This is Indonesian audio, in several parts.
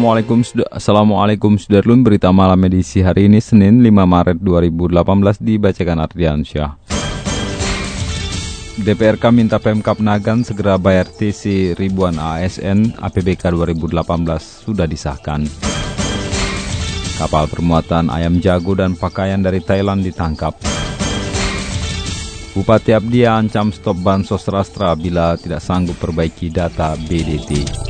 Assalamualaikum, Assalamualaikum Sudarlun Berita malam edisi hari ini Senin 5 Maret 2018 dibacakan Ardian Syah. DPRK minta Pemkap Nagan segera bayar TC ribuan ASN APBK 2018 sudah disahkan. Kapal permuatan ayam jago dan pakaian dari Thailand ditangkap. Bupati Abdia ancam stop bansos rastra bila tidak sanggup perbaiki data BDT.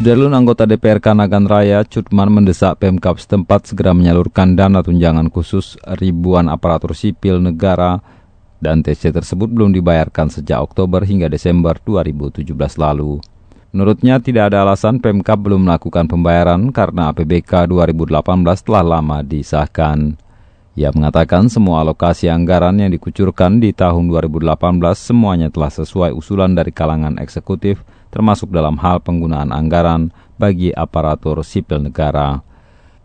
Sudarlun anggota DPR Kanagan Raya, Cutman mendesak Pemkap setempat segera menyalurkan dana tunjangan khusus ribuan aparatur sipil negara dan TC tersebut belum dibayarkan sejak Oktober hingga Desember 2017 lalu. Menurutnya tidak ada alasan Pemkap belum melakukan pembayaran karena APBK 2018 telah lama disahkan. Ia mengatakan semua alokasi anggaran yang dikucurkan di tahun 2018 semuanya telah sesuai usulan dari kalangan eksekutif termasuk dalam hal penggunaan anggaran bagi aparatur sipil negara.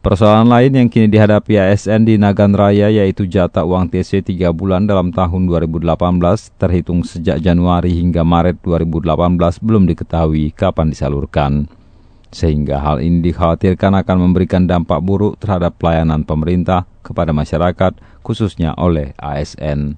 Persoalan lain yang kini dihadapi ASN di Nagan Raya yaitu jatah uang TC 3 bulan dalam tahun 2018 terhitung sejak Januari hingga Maret 2018 belum diketahui kapan disalurkan. Sehingga hal ini dikhawatirkan akan memberikan dampak buruk terhadap pelayanan pemerintah kepada masyarakat khususnya oleh ASN.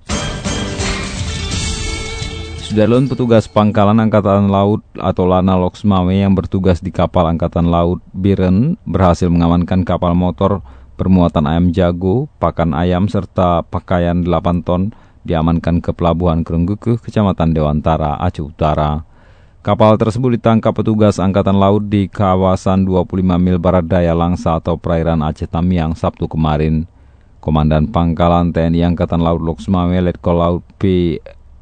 Sudarlun petugas pangkalan Angkatan Laut atau Lana Loksmawe yang bertugas di kapal Angkatan Laut Biren berhasil mengamankan kapal motor bermuatan ayam jago, pakan ayam, serta pakaian 8 ton diamankan ke Pelabuhan Kerenggekeh, Kecamatan Dewantara, Aceh Utara. Kapal tersebut ditangkap petugas Angkatan Laut di kawasan 25 mil barat daya Langsa atau perairan Aceh Tamiang Sabtu kemarin. Komandan Pangkalan TNI Angkatan Laut Loksmawe Letkol Laut P.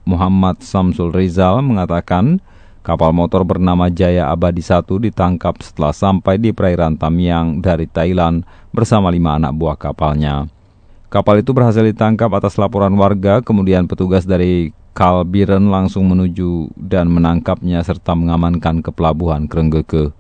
Muhammad Samsul Rizal mengatakan kapal motor bernama Jaya Abadi 1 ditangkap setelah sampai di perairan Tamiang dari Thailand bersama lima anak buah kapalnya. Kapal itu berhasil ditangkap atas laporan warga, kemudian petugas dari Kalbiren langsung menuju dan menangkapnya serta mengamankan ke pelabuhan Krenggeke.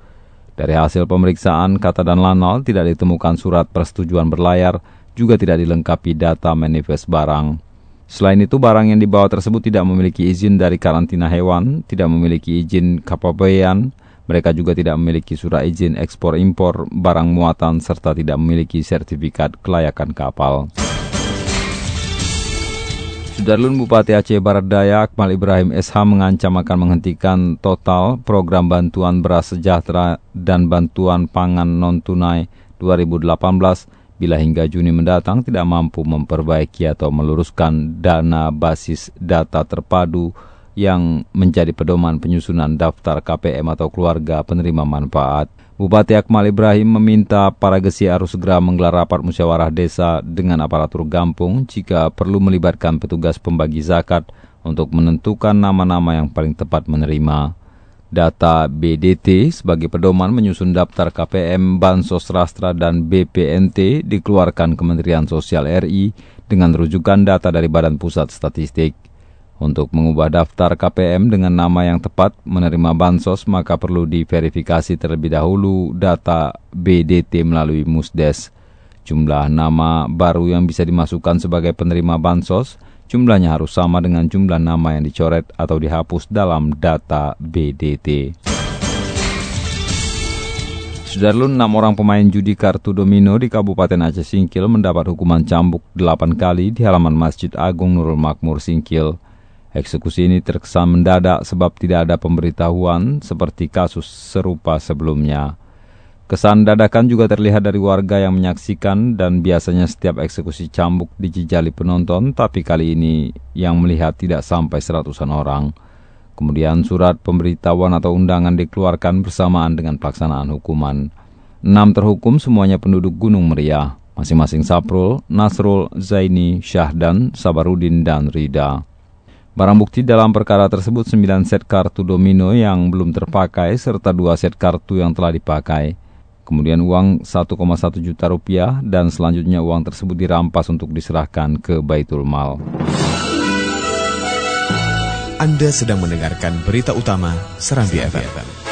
Dari hasil pemeriksaan, kata dan Lanal tidak ditemukan surat persetujuan berlayar, juga tidak dilengkapi data manifest barang. Selain itu, barang yang dibawa tersebut tidak memiliki izin dari karantina hewan, tidak memiliki izin kapabaian, mereka juga tidak memiliki surat izin ekspor impor barang muatan serta tidak memiliki sertifikat kelayakan kapal. Sudarlun Bupati Aceh Barat Daya Akmal Ibrahim SH mengancam akan menghentikan total program bantuan beras sejahtera dan bantuan pangan non-tunai 2018 bila hingga Juni mendatang tidak mampu memperbaiki atau meluruskan dana basis data terpadu yang menjadi pedoman penyusunan daftar KPM atau keluarga penerima manfaat. Bupati Akmal Ibrahim meminta para gesi harus segera menggelar rapat musyawarah desa dengan aparatur gampung jika perlu melibatkan petugas pembagi zakat untuk menentukan nama-nama yang paling tepat menerima. Data BDT sebagai pedoman menyusun daftar KPM, Bansos Rastra, dan BPNT dikeluarkan Kementerian Sosial RI dengan rujukan data dari Badan Pusat Statistik. Untuk mengubah daftar KPM dengan nama yang tepat menerima Bansos, maka perlu diverifikasi terlebih dahulu data BDT melalui Musdes. Jumlah nama baru yang bisa dimasukkan sebagai penerima Bansos Jumlahnya harus sama dengan jumlah nama yang dicoret atau dihapus dalam data BDT. Sudarlun, enam orang pemain judi kartu domino di Kabupaten Aceh Singkil mendapat hukuman cambuk 8 kali di halaman Masjid Agung Nurul Makmur Singkil. Eksekusi ini terkesan mendadak sebab tidak ada pemberitahuan seperti kasus serupa sebelumnya. Kesan dadakan juga terlihat dari warga yang menyaksikan dan biasanya setiap eksekusi cambuk dijejali penonton, tapi kali ini yang melihat tidak sampai seratusan orang. Kemudian surat pemberitahuan atau undangan dikeluarkan bersamaan dengan pelaksanaan hukuman. Enam terhukum semuanya penduduk Gunung Meriah, masing-masing Saprul, Nasrul, Zaini, Syahdan, Sabarudin, dan Rida. Barang bukti dalam perkara tersebut 9 set kartu domino yang belum terpakai serta 2 set kartu yang telah dipakai. Kemudian uang 1,1 juta rupiah dan selanjutnya uang tersebut dirampas untuk diserahkan ke Baitul Mal. Anda sedang mendengarkan berita utama Serambi FM.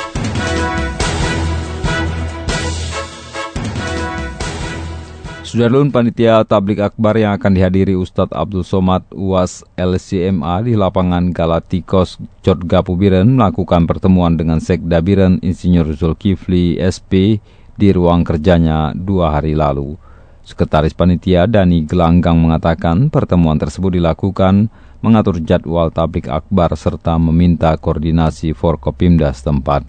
Sudarlun Panitia Tablik Akbar yang akan dihadiri Ustadz Abdul Somad UAS LCMA di lapangan Galatikos Jodgapu Biren melakukan pertemuan dengan Sekda Biren Insinyur Zulkifli SP di ruang kerjanya dua hari lalu. Sekretaris Panitia Dani Gelanggang mengatakan pertemuan tersebut dilakukan mengatur jadwal tablik akbar serta meminta koordinasi Forkopimda setempat.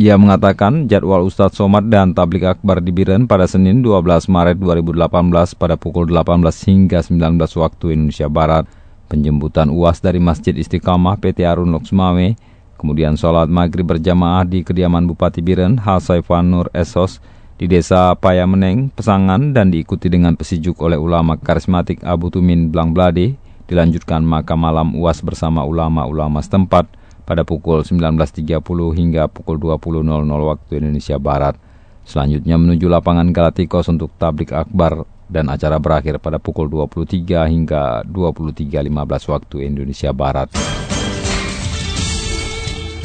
Ia mengatakan jadwal Ustadz Somad dan Tablik Akbar di Biren pada Senin 12 Maret 2018 pada pukul 18 hingga 19 waktu Indonesia Barat, penjemputan UAS dari Masjid Istiqamah PT Arun Loksmawe, kemudian sholat maghrib berjamaah di kediaman Bupati Biren Saifan Nur Esos di Desa Payameneng, Pesangan dan diikuti dengan pesijuk oleh ulama karismatik Abu Tumin Blangblade, dilanjutkan makam malam UAS bersama ulama-ulama setempat, pada pukul 19.30 hingga pukul 20.00 waktu Indonesia Barat. Selanjutnya menuju lapangan Galatikos untuk tablik akbar dan acara berakhir pada pukul 23 hingga 23.15 waktu Indonesia Barat.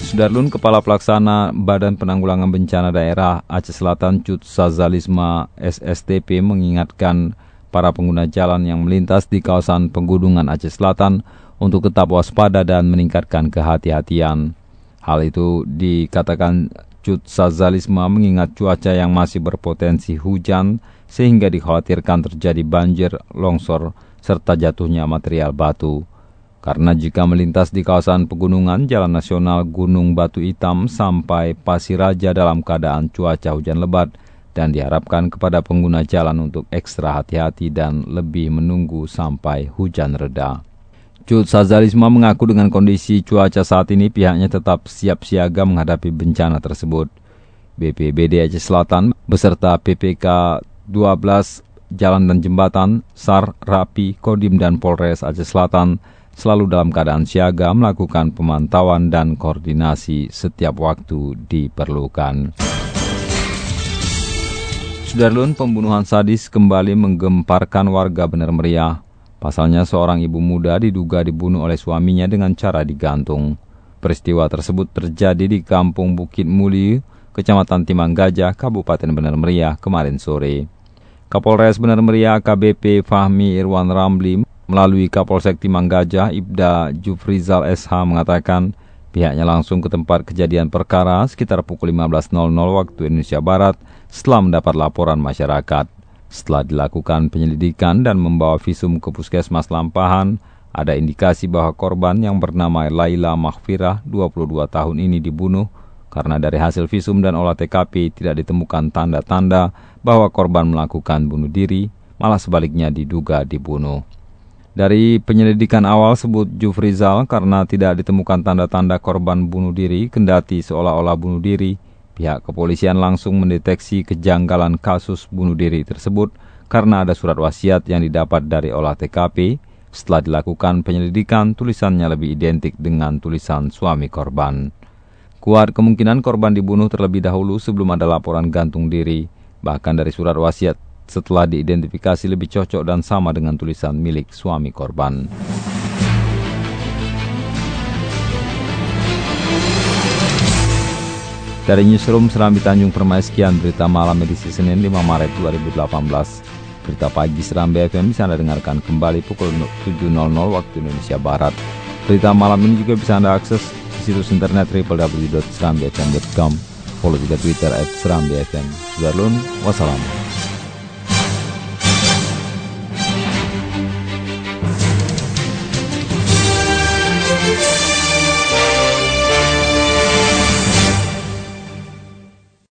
Sudarlun Kepala Pelaksana Badan Penanggulangan Bencana Daerah Aceh Selatan Cut Sazalisma SSTP mengingatkan para pengguna jalan yang melintas di kawasan penggunungan Aceh Selatan untuk tetap waspada dan meningkatkan kehati-hatian. Hal itu dikatakan Cut Sazalisma mengingat cuaca yang masih berpotensi hujan sehingga dikhawatirkan terjadi banjir, longsor, serta jatuhnya material batu. Karena jika melintas di kawasan pegunungan Jalan Nasional Gunung Batu Hitam sampai Pasiraja dalam keadaan cuaca hujan lebat dan diharapkan kepada pengguna jalan untuk ekstra hati-hati dan lebih menunggu sampai hujan reda. Cut Sazalisma mengaku dengan kondisi cuaca saat ini pihaknya tetap siap siaga menghadapi bencana tersebut. BPBD Aceh Selatan beserta PPK 12 Jalan dan Jembatan, SAR, RAPI, Kodim dan Polres Aceh Selatan selalu dalam keadaan siaga melakukan pemantauan dan koordinasi setiap waktu diperlukan. Sudarlun pembunuhan sadis kembali menggemparkan warga benar meriah. Pasalnya seorang ibu muda diduga dibunuh oleh suaminya dengan cara digantung. Peristiwa tersebut terjadi di Kampung Bukit Muli, Kecamatan Timang Gajah, Kabupaten Benar Meriah kemarin sore. Kapolres Benar Meriah KBP Fahmi Irwan Ramli melalui Kapolsek Timang Gajah Ibda Jufrizal SH mengatakan pihaknya langsung ke tempat kejadian perkara sekitar pukul 15.00 waktu Indonesia Barat setelah mendapat laporan masyarakat. Setelah dilakukan penyelidikan dan membawa visum ke puskesmas Lampahan, ada indikasi bahwa korban yang bernama Laila Mahfirah, 22 tahun ini dibunuh karena dari hasil visum dan olah TKP tidak ditemukan tanda-tanda bahwa korban melakukan bunuh diri, malah sebaliknya diduga dibunuh. Dari penyelidikan awal sebut Jufrizal karena tidak ditemukan tanda-tanda korban bunuh diri, kendati seolah-olah bunuh diri, Pihak kepolisian langsung mendeteksi kejanggalan kasus bunuh diri tersebut karena ada surat wasiat yang didapat dari olah TKP. Setelah dilakukan penyelidikan, tulisannya lebih identik dengan tulisan suami korban. Kuat kemungkinan korban dibunuh terlebih dahulu sebelum ada laporan gantung diri. Bahkan dari surat wasiat setelah diidentifikasi lebih cocok dan sama dengan tulisan milik suami korban. Dari Newsroom Serambi Tanjung Permai sekian berita malam edisi Senin 5 Maret 2018. Berita pagi Serambi FM bisa Anda dengarkan kembali pukul 7.00 waktu Indonesia Barat. Berita malam ini juga bisa Anda akses di situs internet www.serambifm.com. Follow juga Twitter at Serambi FM. Sudah wassalamu.